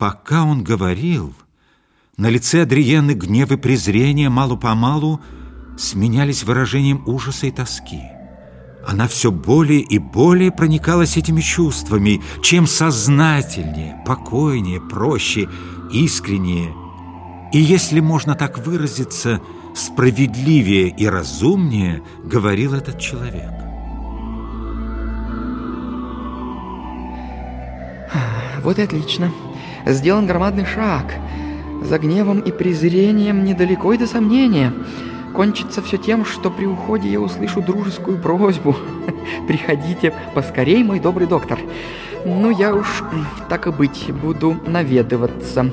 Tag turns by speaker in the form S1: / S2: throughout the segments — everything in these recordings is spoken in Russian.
S1: Пока он говорил, на лице Адриены гнев и презрение мало-помалу сменялись выражением ужаса и тоски. Она все более и более проникалась этими чувствами, чем сознательнее, покойнее, проще, искреннее. И если можно так выразиться, справедливее и разумнее говорил этот человек.
S2: Вот и отлично. Сделан громадный шаг. За гневом и презрением недалеко и до сомнения. Кончится все тем, что при уходе я услышу дружескую просьбу. Приходите поскорей, мой добрый доктор. Ну, я уж, так и быть, буду наведываться.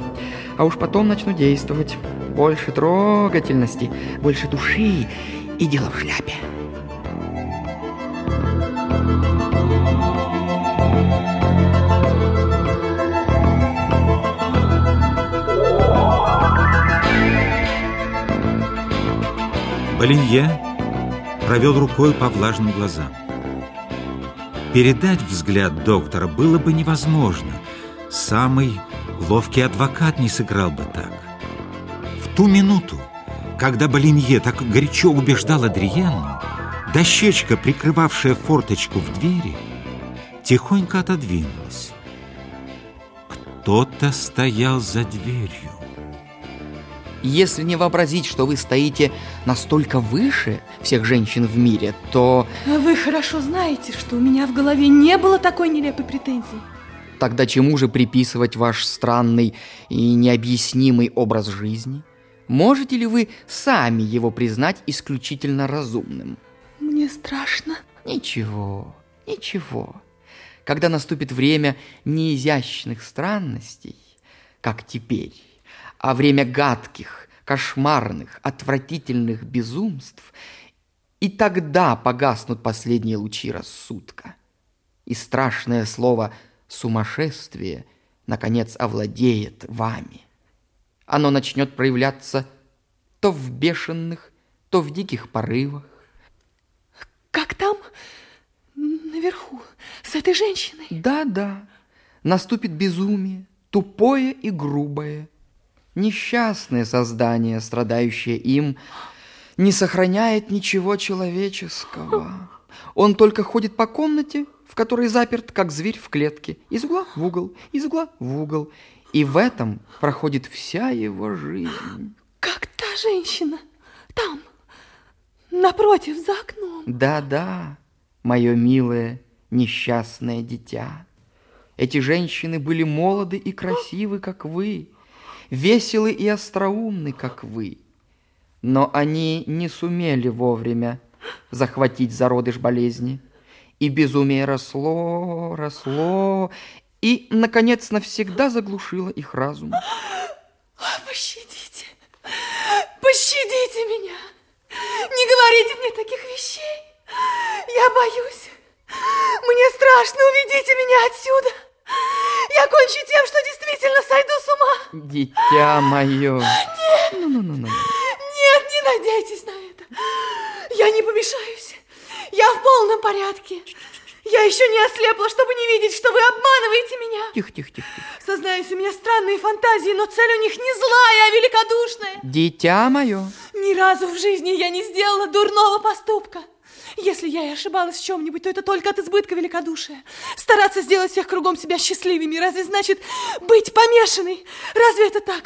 S2: А уж потом начну действовать. Больше трогательности, больше души и дело в шляпе.
S1: Болинье провел рукой по влажным глазам. Передать взгляд доктора было бы невозможно. Самый ловкий адвокат не сыграл бы так. В ту минуту, когда Болинье так горячо убеждал Адриенну, дощечка, прикрывавшая форточку в двери, тихонько отодвинулась. Кто-то стоял за дверью.
S2: Если не вообразить, что вы стоите настолько выше всех женщин в мире, то...
S3: Вы хорошо знаете, что у меня в голове не было такой нелепой претензии.
S2: Тогда чему же приписывать ваш странный и необъяснимый образ жизни? Можете ли вы сами его признать исключительно разумным?
S3: Мне страшно.
S2: Ничего, ничего. Когда наступит время неизящных странностей, как теперь, а время гадких, кошмарных, отвратительных безумств, и тогда погаснут последние лучи рассудка. И страшное слово «сумасшествие» наконец овладеет вами. Оно начнет проявляться то в бешеных, то в диких порывах.
S3: Как там, наверху, с этой женщиной?
S2: Да-да, наступит безумие, тупое и грубое, Несчастное создание, страдающее им, не сохраняет ничего человеческого. Он только ходит по комнате, в которой заперт, как зверь в клетке, из угла в угол, из угла в угол. И в этом проходит вся его жизнь.
S3: Как та женщина там, напротив, за окном.
S2: Да-да, мое милое несчастное дитя. Эти женщины были молоды и красивы, как вы, веселы и остроумны, как вы. Но они не сумели вовремя захватить зародыш болезни. И безумие росло, росло, и, наконец, навсегда заглушило их разум.
S3: Пощадите, пощадите меня. Не говорите мне таких вещей. Я боюсь. Мне страшно, уведите меня отсюда. Я кончу тем, что действительно сойду с ума.
S2: Дитя мое.
S3: Нет.
S2: Ну, ну, ну, ну.
S3: Нет, не надейтесь на это. Я не помешаюсь. Я в полном порядке. Я еще не ослепла, чтобы не видеть, что вы обманываете меня.
S2: Тихо, тихо, тихо.
S3: Сознаюсь, у меня странные фантазии, но цель у них не злая, а великодушная.
S2: Дитя мое.
S3: Ни разу в жизни я не сделала дурного поступка. Если я и ошибалась в чем-нибудь, то это только от избытка великодушия. Стараться сделать всех кругом себя счастливыми, разве значит быть помешанной? Разве это так?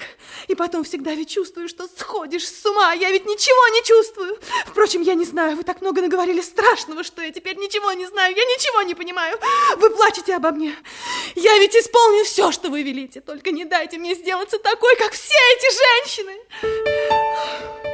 S3: И потом всегда ведь чувствую, что сходишь с ума, я ведь ничего не чувствую. Впрочем, я не знаю, вы так много наговорили страшного, что я теперь ничего не знаю, я ничего не понимаю. Вы плачете обо мне. Я ведь исполню все, что вы велите, только не дайте мне сделаться такой, как все эти женщины.